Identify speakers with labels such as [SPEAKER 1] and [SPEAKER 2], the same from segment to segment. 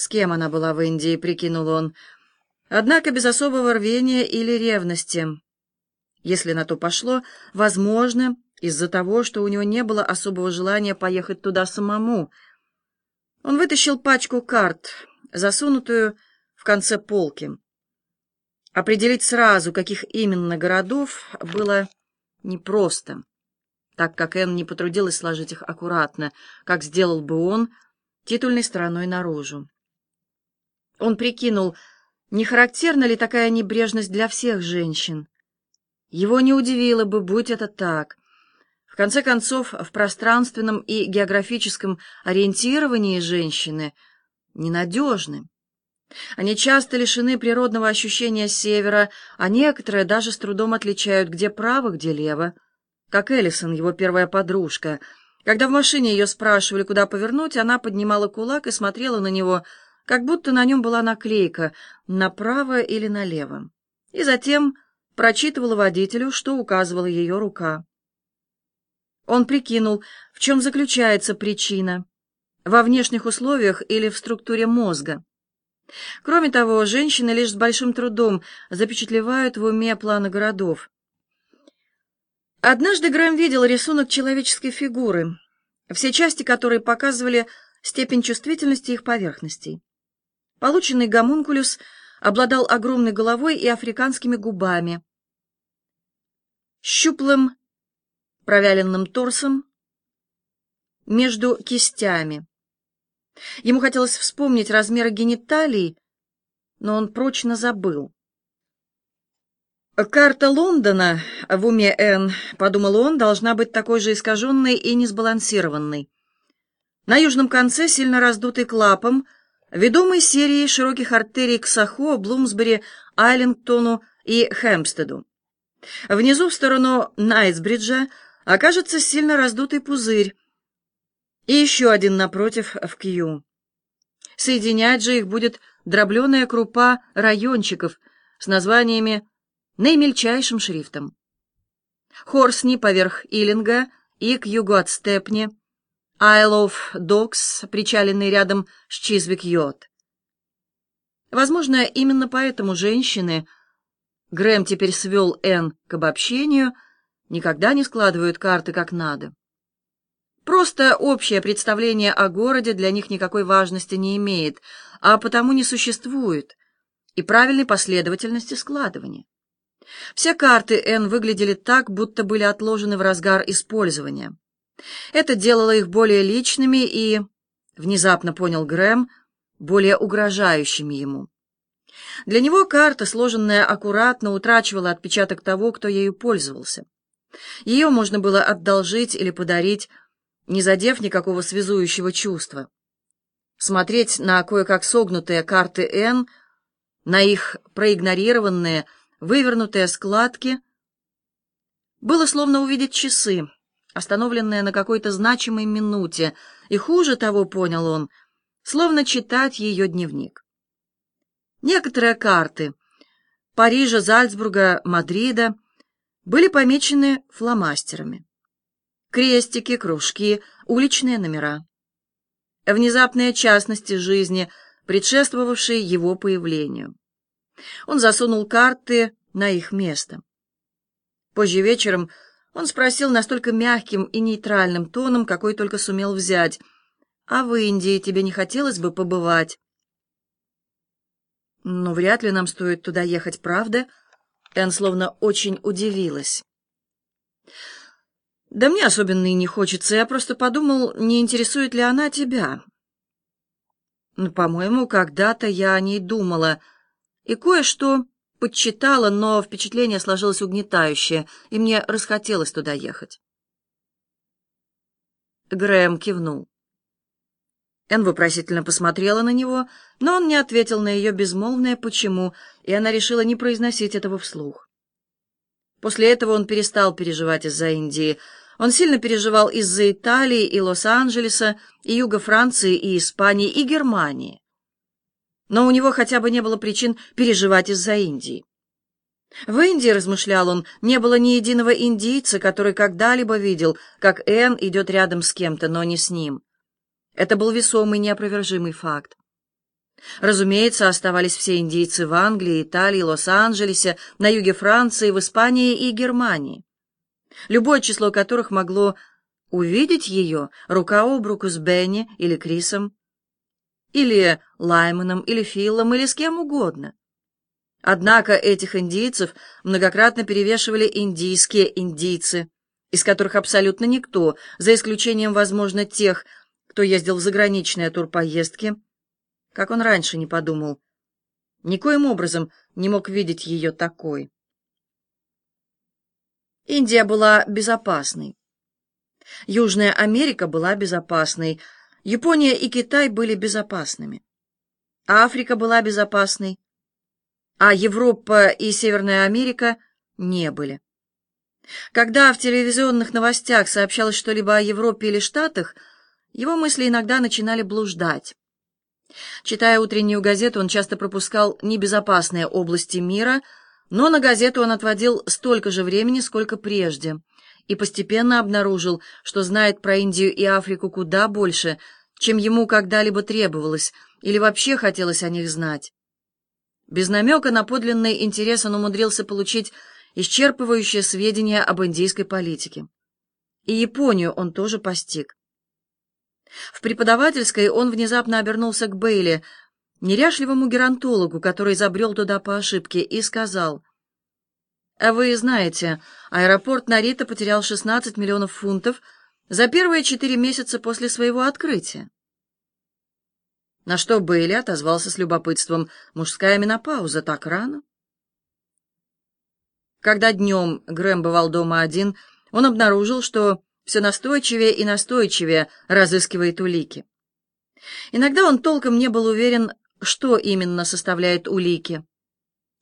[SPEAKER 1] с кем она была в Индии, прикинул он. Однако без особого рвения или ревности. Если на то пошло, возможно, из-за того, что у него не было особого желания поехать туда самому. Он вытащил пачку карт, засунутую в конце полки. Определить сразу, каких именно городов, было непросто, так как Энн не потрудилась сложить их аккуратно, как сделал бы он, титульной стороной наружу. Он прикинул, не характерна ли такая небрежность для всех женщин. Его не удивило бы, будь это так. В конце концов, в пространственном и географическом ориентировании женщины ненадежны. Они часто лишены природного ощущения севера, а некоторые даже с трудом отличают, где право, где лево. Как Эллисон, его первая подружка. Когда в машине ее спрашивали, куда повернуть, она поднимала кулак и смотрела на него, как будто на нем была наклейка «направо» или «налево». И затем прочитывала водителю, что указывала ее рука. Он прикинул, в чем заключается причина — во внешних условиях или в структуре мозга. Кроме того, женщины лишь с большим трудом запечатлевают в уме планы городов. Однажды Грэм видел рисунок человеческой фигуры, все части которой показывали степень чувствительности их поверхностей. Полученный гомункулюс обладал огромной головой и африканскими губами, щуплым провяленным торсом между кистями. Ему хотелось вспомнить размеры гениталий, но он прочно забыл. «Карта Лондона в уме Н, подумал он, должна быть такой же искаженной и несбалансированной. На южном конце, сильно раздутый клапом, ведомый серией широких артерий к Сахо, Блумсбери, Айлингтону и Хэмпстеду. Внизу, в сторону Найтсбриджа, окажется сильно раздутый пузырь, и еще один напротив в Кью. Соединять же их будет дробленая крупа райончиков с названиями наимельчайшим шрифтом. Хорсни поверх Иллинга и к югу от Степни, Isle of Dogs, причаленный рядом с Чизвик-Йот. Возможно, именно поэтому женщины, Грэм теперь свел Н к обобщению, никогда не складывают карты как надо. Просто общее представление о городе для них никакой важности не имеет, а потому не существует и правильной последовательности складывания. Все карты Н выглядели так, будто были отложены в разгар использования. Это делало их более личными и, внезапно понял Грэм, более угрожающими ему. Для него карта, сложенная аккуратно, утрачивала отпечаток того, кто ею пользовался. Ее можно было одолжить или подарить, не задев никакого связующего чувства. Смотреть на кое-как согнутые карты Н, на их проигнорированные, вывернутые складки, было словно увидеть часы, остановленные на какой-то значимой минуте, и хуже того, понял он, словно читать ее дневник. Некоторые карты Парижа, Зальцбурга, Мадрида были помечены фломастерами крестики, кружки, уличные номера. Внезапные частности жизни, предшествовавшие его появлению. Он засунул карты на их место. Позже вечером он спросил настолько мягким и нейтральным тоном, какой только сумел взять, «А в Индии тебе не хотелось бы побывать?» «Ну, вряд ли нам стоит туда ехать, правда?» Энн словно очень удивилась. Да мне особенно и не хочется. Я просто подумал, не интересует ли она тебя. Ну, по-моему, когда-то я о ней думала. И кое-что подчитала, но впечатление сложилось угнетающее, и мне расхотелось туда ехать. Грэм кивнул. Энн вопросительно посмотрела на него, но он не ответил на ее безмолвное «почему», и она решила не произносить этого вслух. После этого он перестал переживать из-за Индии. Он сильно переживал из-за Италии и Лос-Анджелеса, и юга Франции, и Испании, и Германии. Но у него хотя бы не было причин переживать из-за Индии. В Индии, размышлял он, не было ни единого индийца, который когда-либо видел, как Энн идет рядом с кем-то, но не с ним. Это был весомый, неопровержимый факт. Разумеется, оставались все индийцы в Англии, Италии, Лос-Анджелесе, на юге Франции, в Испании и Германии, любое число которых могло увидеть ее рука об руку с Бенни или Крисом, или Лайманом, или Филлом, или с кем угодно. Однако этих индийцев многократно перевешивали индийские индийцы, из которых абсолютно никто, за исключением, возможно, тех, кто ездил в заграничные турпоездки, как он раньше не подумал, никоим образом не мог видеть ее такой. Индия была безопасной. Южная Америка была безопасной. Япония и Китай были безопасными. Африка была безопасной. А Европа и Северная Америка не были. Когда в телевизионных новостях сообщалось что-либо о Европе или Штатах, его мысли иногда начинали блуждать. Читая утреннюю газету, он часто пропускал небезопасные области мира, но на газету он отводил столько же времени, сколько прежде, и постепенно обнаружил, что знает про Индию и Африку куда больше, чем ему когда-либо требовалось или вообще хотелось о них знать. Без намека на подлинный интерес он умудрился получить исчерпывающие сведения об индийской политике. И Японию он тоже постиг. В преподавательской он внезапно обернулся к Бейли, неряшливому геронтологу, который забрел туда по ошибке, и сказал, «А вы знаете, аэропорт Нарита потерял 16 миллионов фунтов за первые четыре месяца после своего открытия». На что Бейли отозвался с любопытством, «Мужская менопауза так рано?» Когда днем Грэм бывал дома один, он обнаружил, что все настойчивее и настойчивее разыскивает улики. Иногда он толком не был уверен, что именно составляет улики.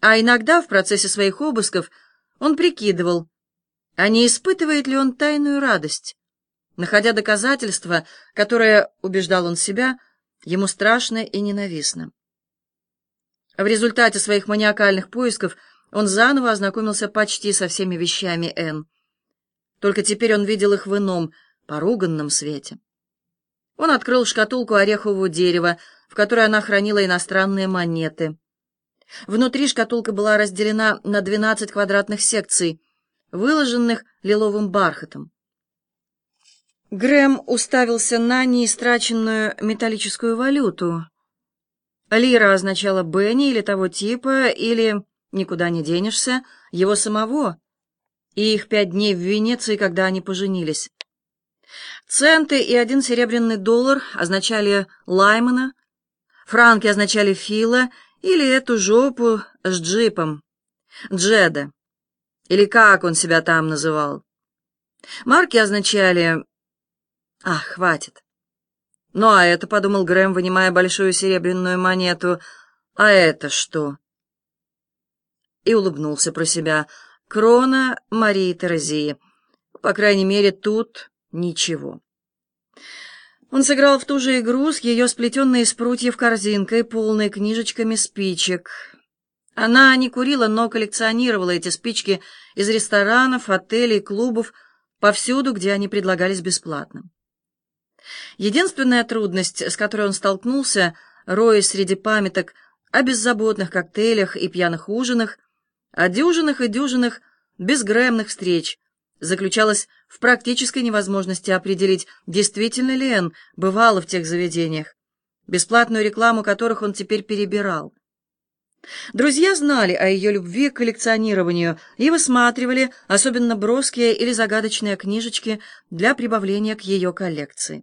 [SPEAKER 1] А иногда в процессе своих обысков он прикидывал, а не испытывает ли он тайную радость, находя доказательства, которые, убеждал он себя, ему страшно и ненавистно. В результате своих маниакальных поисков он заново ознакомился почти со всеми вещами Энн. Только теперь он видел их в ином, поруганном свете. Он открыл шкатулку орехового дерева, в которой она хранила иностранные монеты. Внутри шкатулка была разделена на 12 квадратных секций, выложенных лиловым бархатом. Грэм уставился на неистраченную металлическую валюту. Лира означала Бенни или того типа, или «никуда не денешься» его самого, и их пять дней в Венеции, когда они поженились. Центы и один серебряный доллар означали Лаймана, франки означали Фила или эту жопу с джипом, Джеда, или как он себя там называл. Марки означали... Ах, хватит. Ну, а это, — подумал Грэм, вынимая большую серебряную монету, — а это что? И улыбнулся про себя — Крона Марии Терезии. По крайней мере, тут ничего. Он сыграл в ту же игру с ее сплетенной из прутьев корзинкой, полной книжечками спичек. Она не курила, но коллекционировала эти спички из ресторанов, отелей, клубов, повсюду, где они предлагались бесплатно. Единственная трудность, с которой он столкнулся, роясь среди памяток о беззаботных коктейлях и пьяных ужинах, о дюжинах и дюжинах безгрэмных встреч заключалась в практической невозможности определить, действительно ли Энн бывала в тех заведениях, бесплатную рекламу которых он теперь перебирал. Друзья знали о ее любви к коллекционированию и высматривали особенно броские или загадочные книжечки для прибавления к ее коллекции.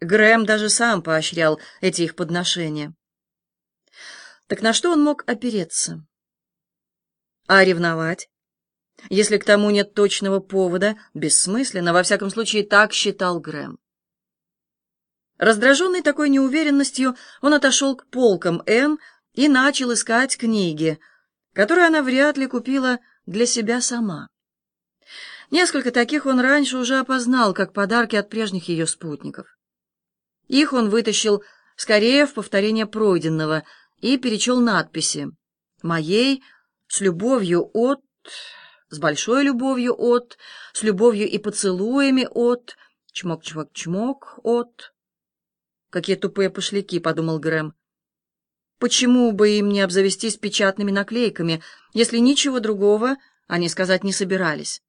[SPEAKER 1] Грэм даже сам поощрял эти их подношения. Так на что он мог опереться? А ревновать? Если к тому нет точного повода, бессмысленно, во всяком случае, так считал Грэм. Раздраженный такой неуверенностью, он отошел к полкам Энн и начал искать книги, которые она вряд ли купила для себя сама. Несколько таких он раньше уже опознал, как подарки от прежних ее спутников. Их он вытащил скорее в повторение пройденного и перечел надписи «Моей с любовью от, с большой любовью от, с любовью и поцелуями от, чмок-чмок-чмок от. Какие тупые пошляки, — подумал Грэм. почему бы им не обзавестись печатными наклейками, если ничего другого они сказать не собирались.